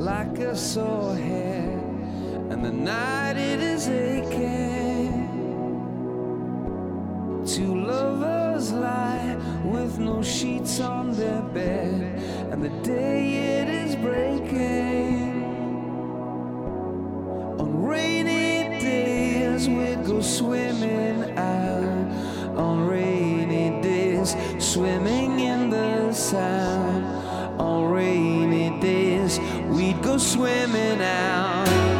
like a sore head, and the night it is aching. Two lovers lie with no sheets on their bed, and the day it is breaking. On rainy days, we'd go swimming out. On rainy days, swimming in the sand. We'd go swimming out.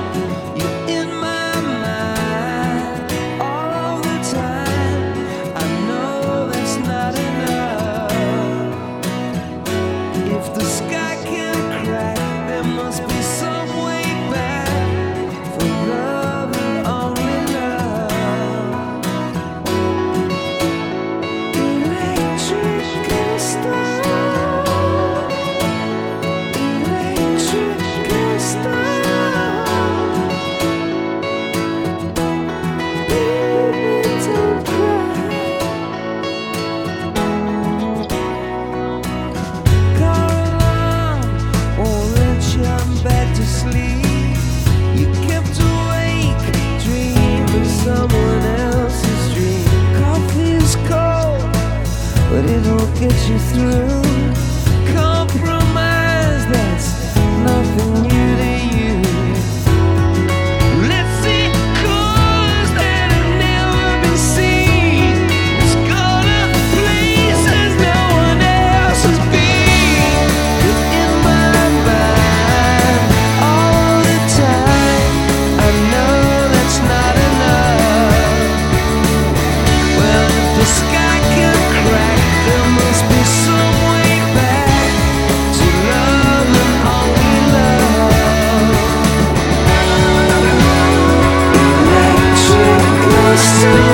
But it'll get you through. Christmas.